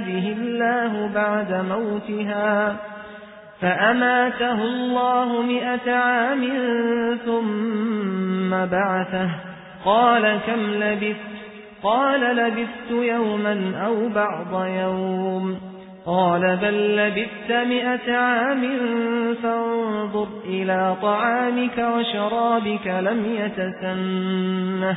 هذه الله بعد موتها فأماته الله مئة عام ثم بعثه قال كم لبثت؟ قال لبثت يوما أو بعض يوم قال بل لبثت مئة عام فانظر إلى طعامك وشرابك لم يتسنه